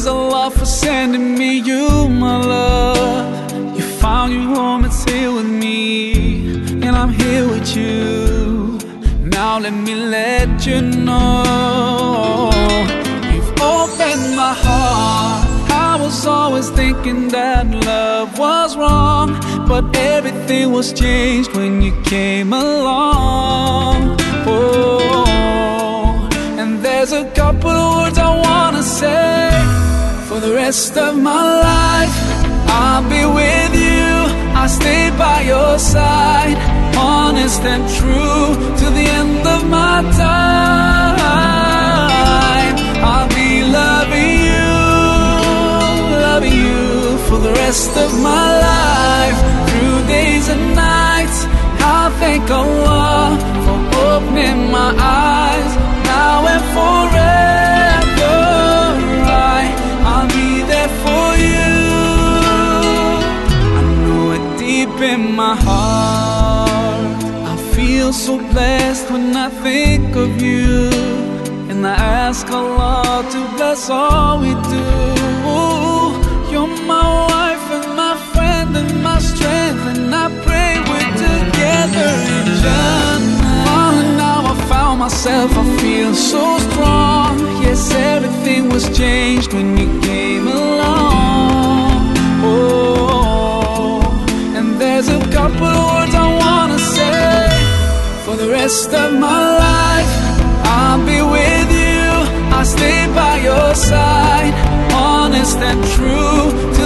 Praise Allah for sending me you, my love. You found your home, it's here with me, and I'm here with you. Now let me let you know you've opened my heart. I was always thinking that love was wrong, but everything was changed when you came along. The rest of my life. I'll be with you, I'll stay by your side, honest and true to the end of my time. I'll be loving you, loving you for the rest of my life, feel so blessed when I think of you. And I ask Allah to bless all we do. You're my wife and my friend and my strength. And I pray we're together in Jannah. Oh, now I found myself, I feel so strong. Yes, everything was changed when you came the rest of my life. I'll be with you, I'll stay by your side, honest and true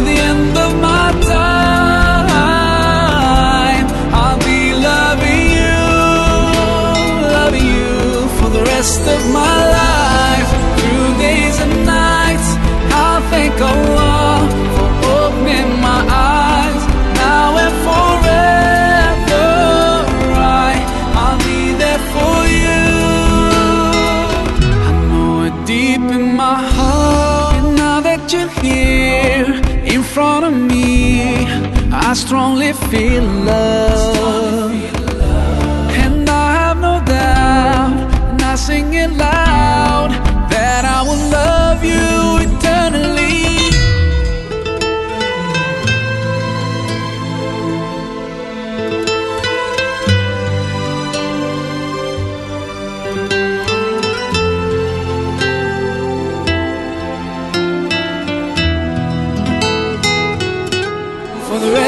my heart. And now that you're here in front of me, I strongly feel love. And I have no doubt, and I sing it loud,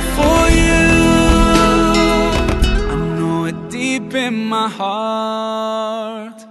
there for you. I know it deep in my heart.